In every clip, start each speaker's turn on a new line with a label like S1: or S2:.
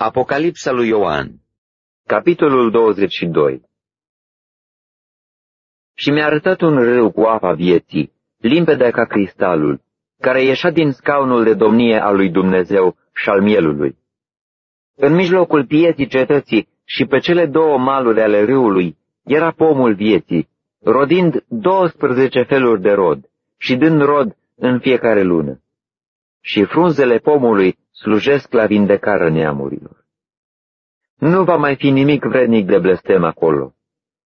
S1: Apocalipsa lui Ioan Capitolul 22 Și mi-a arătat un râu cu apa vieții, limpede ca cristalul, care ieșea din scaunul de domnie al lui Dumnezeu și al mielului. În mijlocul pieții cetății și pe cele două maluri ale râului era pomul vieții, rodind 12 feluri de rod și dând rod în fiecare lună. Și frunzele pomului slujesc la vindecarea neamurilor. Nu va mai fi nimic vrednic de blestem acolo.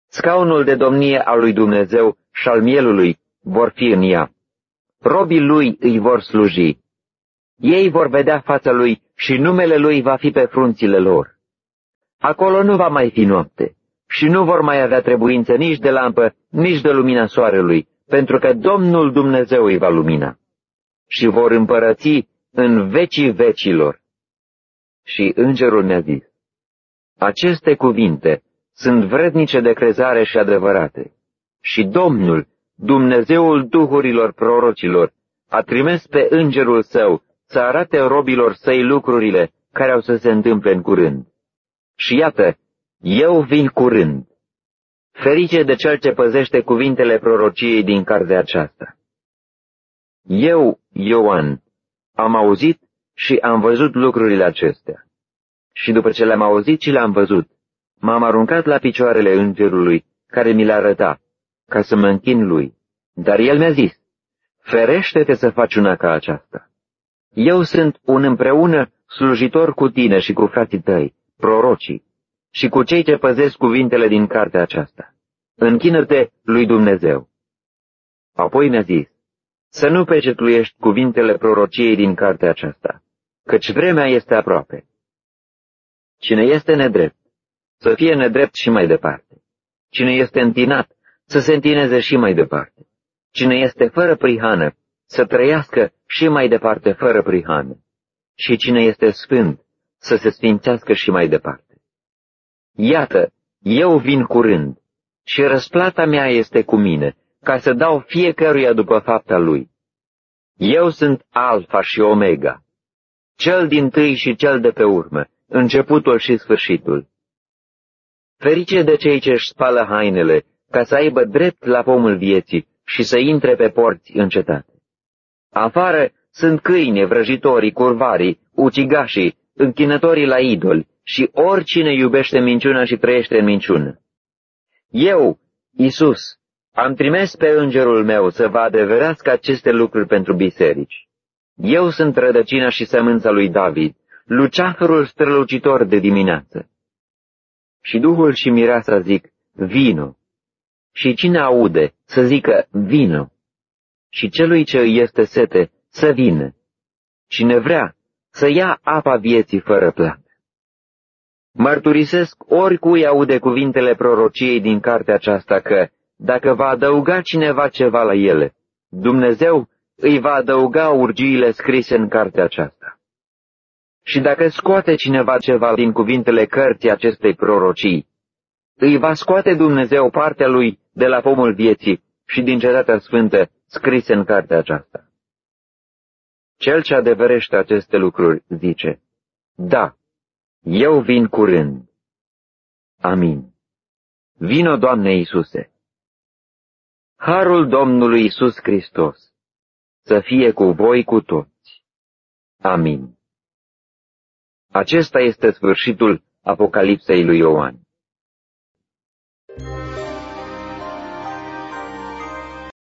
S1: Scaunul de domnie al lui Dumnezeu și al mielului vor fi în ea. Robii lui îi vor sluji. Ei vor vedea fața lui și numele lui va fi pe frunțile lor. Acolo nu va mai fi noapte și nu vor mai avea trebuință nici de lampă, nici de lumina soarelui, pentru că Domnul Dumnezeu îi va lumina. Și vor împărăți în vecii vecilor. Și îngerul mi-a zis, aceste cuvinte sunt vrednice de crezare și adevărate. Și Domnul, Dumnezeul duhurilor prorocilor, a trimis pe îngerul său să arate robilor săi lucrurile care au să se întâmple în curând. Și iată, eu vin curând. Ferice de cel ce păzește cuvintele prorociei din cartea aceasta. Eu, Ioan, am auzit și am văzut lucrurile acestea. Și după ce le-am auzit și le-am văzut, m-am aruncat la picioarele îngerului care mi le arăta, ca să mă închin lui. Dar el mi-a zis, ferește-te să faci una ca aceasta. Eu sunt un împreună slujitor cu tine și cu frații tăi, prorocii, și cu cei ce păzesc cuvintele din cartea aceasta. Închină-te lui Dumnezeu. Apoi mi-a zis, să nu pecetluiești cuvintele prorociei din cartea aceasta, căci vremea este aproape. Cine este nedrept, să fie nedrept și mai departe. Cine este întinat, să se întineze și mai departe. Cine este fără prihană, să trăiască și mai departe fără prihană. Și cine este sfânt, să se sfințească și mai departe. Iată, eu vin curând și răsplata mea este cu mine, ca să dau fiecăruia după fapta lui. Eu sunt Alfa și Omega, cel din tâi și cel de pe urmă, începutul și sfârșitul. Ferice de cei ce își spală hainele, ca să aibă drept la pomul vieții și să intre pe porți în cetate. Afară sunt câini, vrăjitorii, curvarii, ucigașii, închinătorii la idoli și oricine iubește minciuna și trăiește în minciună. Eu, Isus, am trimis pe îngerul meu să vă adeverească aceste lucruri pentru biserici. Eu sunt rădăcina și sămânța lui David, luceafărul strălucitor de dimineață. Și Duhul și Mireasa zic, vino. Și cine aude, să zică, vino. Și celui ce îi este sete, să vină. Cine vrea, să ia apa vieții fără plată. Mărturisesc oricui aude cuvintele prorociei din cartea aceasta că, dacă va adăuga cineva ceva la ele, Dumnezeu îi va adăuga urgiile scrise în cartea aceasta. Și dacă scoate cineva ceva din cuvintele cărții acestei prorocii, îi va scoate Dumnezeu partea lui de la pomul vieții și din cetatea sfântă scrise în cartea aceasta. Cel ce adeverește aceste lucruri zice, Da, eu vin curând. Amin. Vino, Doamne Iisuse. Harul Domnului Isus Hristos să fie cu voi cu toți. Amin. Acesta este sfârșitul Apocalipsei lui Ioan.